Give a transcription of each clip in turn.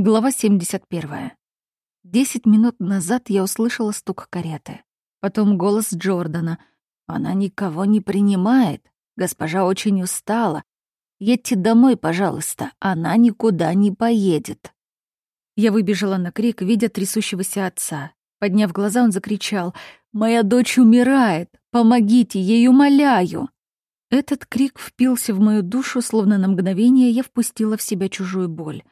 Глава 71. Десять минут назад я услышала стук кареты. Потом голос Джордана. «Она никого не принимает. Госпожа очень устала. Едьте домой, пожалуйста. Она никуда не поедет». Я выбежала на крик, видя трясущегося отца. Подняв глаза, он закричал. «Моя дочь умирает! Помогите ей, умоляю!» Этот крик впился в мою душу, словно на мгновение я впустила в себя чужую боль.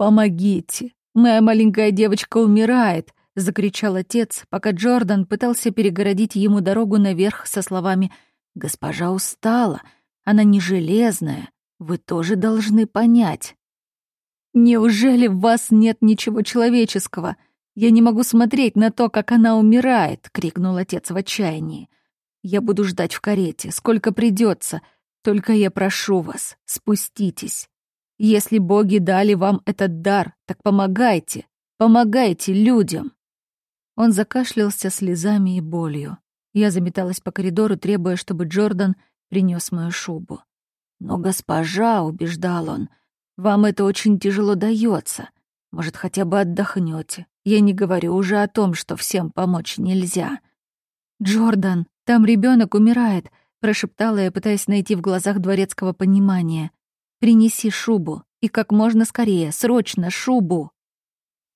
«Помогите! Моя маленькая девочка умирает!» — закричал отец, пока Джордан пытался перегородить ему дорогу наверх со словами «Госпожа устала, она не железная, вы тоже должны понять». «Неужели в вас нет ничего человеческого? Я не могу смотреть на то, как она умирает!» — крикнул отец в отчаянии. «Я буду ждать в карете, сколько придется. Только я прошу вас, спуститесь. Если боги дали вам этот дар, так помогайте, помогайте людям. Он закашлялся слезами и болью. Я заметалась по коридору, требуя, чтобы Джордан принес мою шубу. «Но, госпожа», — убеждал он, — «вам это очень тяжело дается. Может, хотя бы отдохнете. Я не говорю уже о том, что всем помочь нельзя». «Джордан, там ребенок умирает», — прошептала я, пытаясь найти в глазах дворецкого понимания. Принеси шубу. И как можно скорее, срочно, шубу!»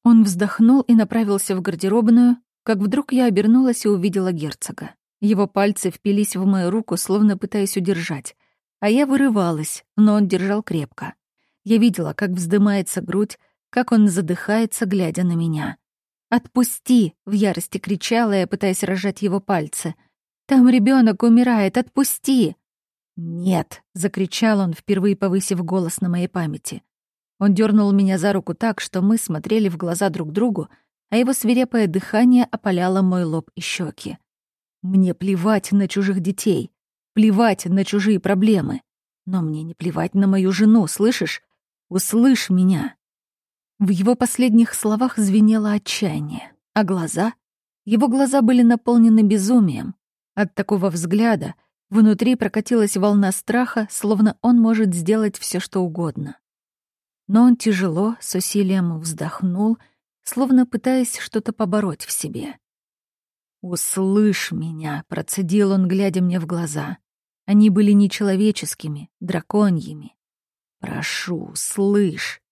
Он вздохнул и направился в гардеробную, как вдруг я обернулась и увидела герцога. Его пальцы впились в мою руку, словно пытаясь удержать. А я вырывалась, но он держал крепко. Я видела, как вздымается грудь, как он задыхается, глядя на меня. «Отпусти!» — в ярости кричала я, пытаясь рожать его пальцы. «Там ребенок умирает, отпусти!» «Нет!» — закричал он, впервые повысив голос на моей памяти. Он дернул меня за руку так, что мы смотрели в глаза друг другу, а его свирепое дыхание опаляло мой лоб и щеки. Мне плевать на чужих детей, плевать на чужие проблемы. Но мне не плевать на мою жену, слышишь? Услышь меня!» В его последних словах звенело отчаяние, а глаза? Его глаза были наполнены безумием. От такого взгляда Внутри прокатилась волна страха, словно он может сделать все, что угодно. Но он тяжело, с усилием вздохнул, словно пытаясь что-то побороть в себе. «Услышь меня», — процедил он, глядя мне в глаза. Они были нечеловеческими, драконьими. «Прошу, слышь.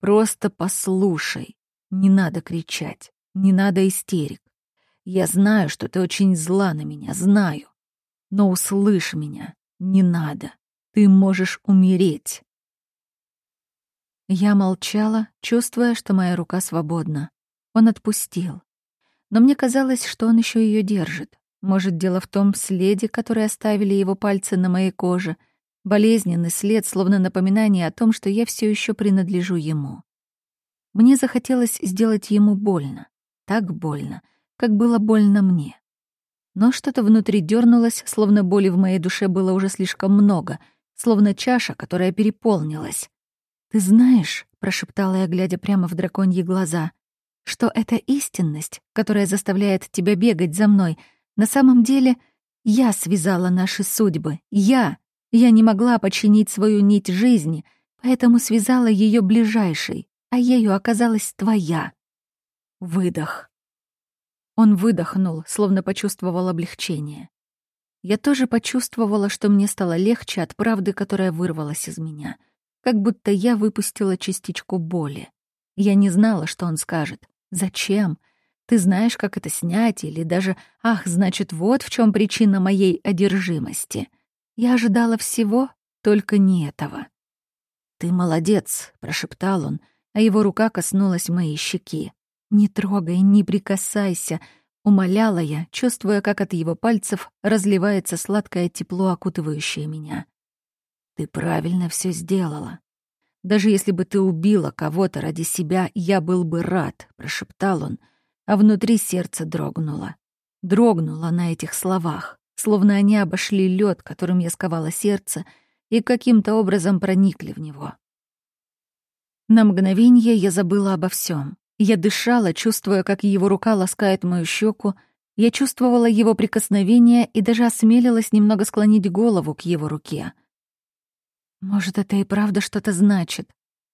Просто послушай. Не надо кричать, не надо истерик. Я знаю, что ты очень зла на меня, знаю. Но услышь меня, не надо. Ты можешь умереть. Я молчала, чувствуя, что моя рука свободна. Он отпустил. Но мне казалось, что он еще ее держит. Может, дело в том следе, который оставили его пальцы на моей коже. Болезненный след, словно напоминание о том, что я все еще принадлежу ему. Мне захотелось сделать ему больно. Так больно, как было больно мне. Но что-то внутри дернулось, словно боли в моей душе было уже слишком много, словно чаша, которая переполнилась. «Ты знаешь», — прошептала я, глядя прямо в драконьи глаза, «что эта истинность, которая заставляет тебя бегать за мной, на самом деле я связала наши судьбы. Я! Я не могла починить свою нить жизни, поэтому связала ее ближайшей, а ею оказалась твоя». Выдох. Он выдохнул, словно почувствовал облегчение. Я тоже почувствовала, что мне стало легче от правды, которая вырвалась из меня. Как будто я выпустила частичку боли. Я не знала, что он скажет. «Зачем? Ты знаешь, как это снять?» Или даже «Ах, значит, вот в чем причина моей одержимости». Я ожидала всего, только не этого. «Ты молодец», — прошептал он, а его рука коснулась моей щеки. «Не трогай, не прикасайся», — умоляла я, чувствуя, как от его пальцев разливается сладкое тепло, окутывающее меня. «Ты правильно все сделала. Даже если бы ты убила кого-то ради себя, я был бы рад», — прошептал он, а внутри сердце дрогнуло. Дрогнуло на этих словах, словно они обошли лед, которым я сковала сердце, и каким-то образом проникли в него. На мгновение я забыла обо всем. Я дышала, чувствуя, как его рука ласкает мою щеку. Я чувствовала его прикосновение и даже осмелилась немного склонить голову к его руке. Может, это и правда что-то значит.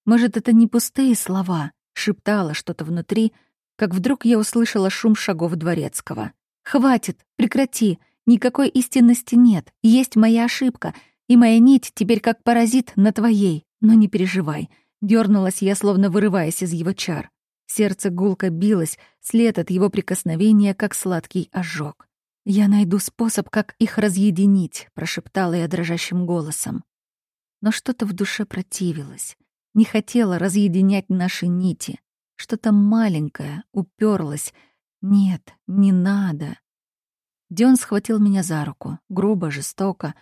Может, это не пустые слова. шептала что-то внутри, как вдруг я услышала шум шагов дворецкого. «Хватит! Прекрати! Никакой истинности нет. Есть моя ошибка, и моя нить теперь как паразит на твоей. Но не переживай». Дёрнулась я, словно вырываясь из его чар. Сердце гулко билось, след от его прикосновения, как сладкий ожог. «Я найду способ, как их разъединить», — прошептала я дрожащим голосом. Но что-то в душе противилось, не хотела разъединять наши нити. Что-то маленькое уперлось. Нет, не надо. Дион схватил меня за руку, грубо, жестоко,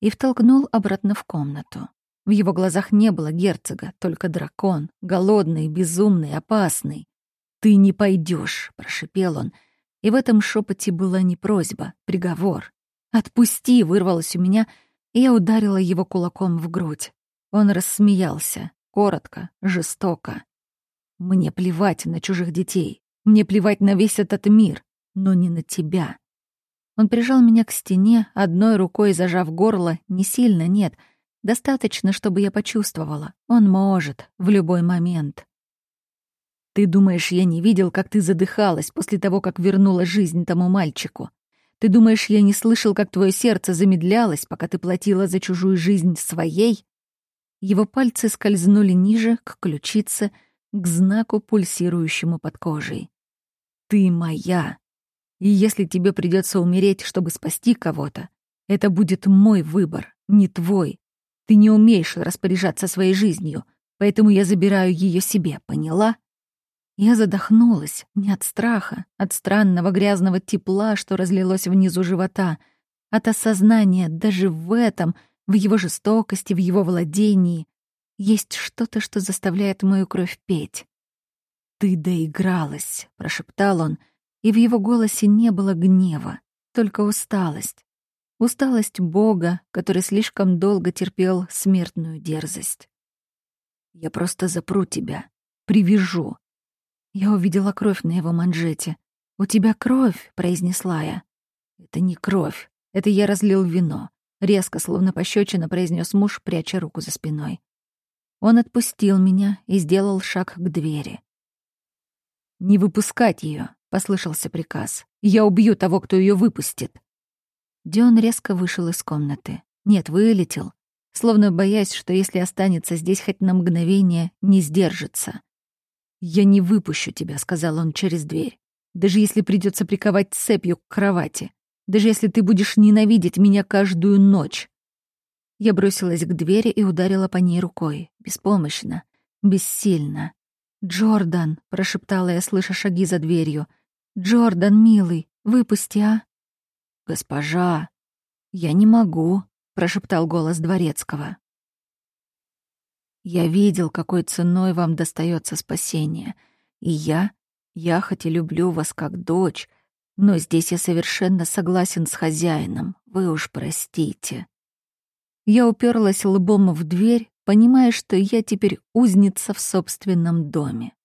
и втолкнул обратно в комнату. В его глазах не было герцога, только дракон, голодный, безумный, опасный. «Ты не пойдешь, прошипел он, и в этом шепоте была не просьба, приговор. «Отпусти!» — вырвалось у меня, и я ударила его кулаком в грудь. Он рассмеялся, коротко, жестоко. «Мне плевать на чужих детей, мне плевать на весь этот мир, но не на тебя. Он прижал меня к стене, одной рукой зажав горло, не сильно, нет. Достаточно, чтобы я почувствовала. Он может, в любой момент. Ты думаешь, я не видел, как ты задыхалась после того, как вернула жизнь тому мальчику? Ты думаешь, я не слышал, как твое сердце замедлялось, пока ты платила за чужую жизнь своей? Его пальцы скользнули ниже, к ключице, к знаку, пульсирующему под кожей. «Ты моя!» И если тебе придется умереть, чтобы спасти кого-то, это будет мой выбор, не твой. Ты не умеешь распоряжаться своей жизнью, поэтому я забираю ее себе, поняла? Я задохнулась не от страха, от странного грязного тепла, что разлилось внизу живота, от осознания даже в этом, в его жестокости, в его владении, есть что-то, что заставляет мою кровь петь. «Ты доигралась», — прошептал он, — и в его голосе не было гнева, только усталость. Усталость Бога, который слишком долго терпел смертную дерзость. «Я просто запру тебя, привяжу». Я увидела кровь на его манжете. «У тебя кровь», — произнесла я. «Это не кровь, это я разлил вино», — резко, словно пощечина, произнес муж, пряча руку за спиной. Он отпустил меня и сделал шаг к двери. «Не выпускать ее, послышался приказ. «Я убью того, кто ее выпустит!» Дион резко вышел из комнаты. Нет, вылетел, словно боясь, что если останется здесь хоть на мгновение, не сдержится. «Я не выпущу тебя», — сказал он через дверь. «Даже если придется приковать цепью к кровати. Даже если ты будешь ненавидеть меня каждую ночь». Я бросилась к двери и ударила по ней рукой. Беспомощно, бессильно. «Джордан», — прошептала я, слыша шаги за дверью, «Джордан, милый, выпусти, а?» «Госпожа, я не могу», — прошептал голос дворецкого. «Я видел, какой ценой вам достается спасение. И я, я хоть и люблю вас как дочь, но здесь я совершенно согласен с хозяином. Вы уж простите». Я уперлась лбом в дверь, понимая, что я теперь узница в собственном доме.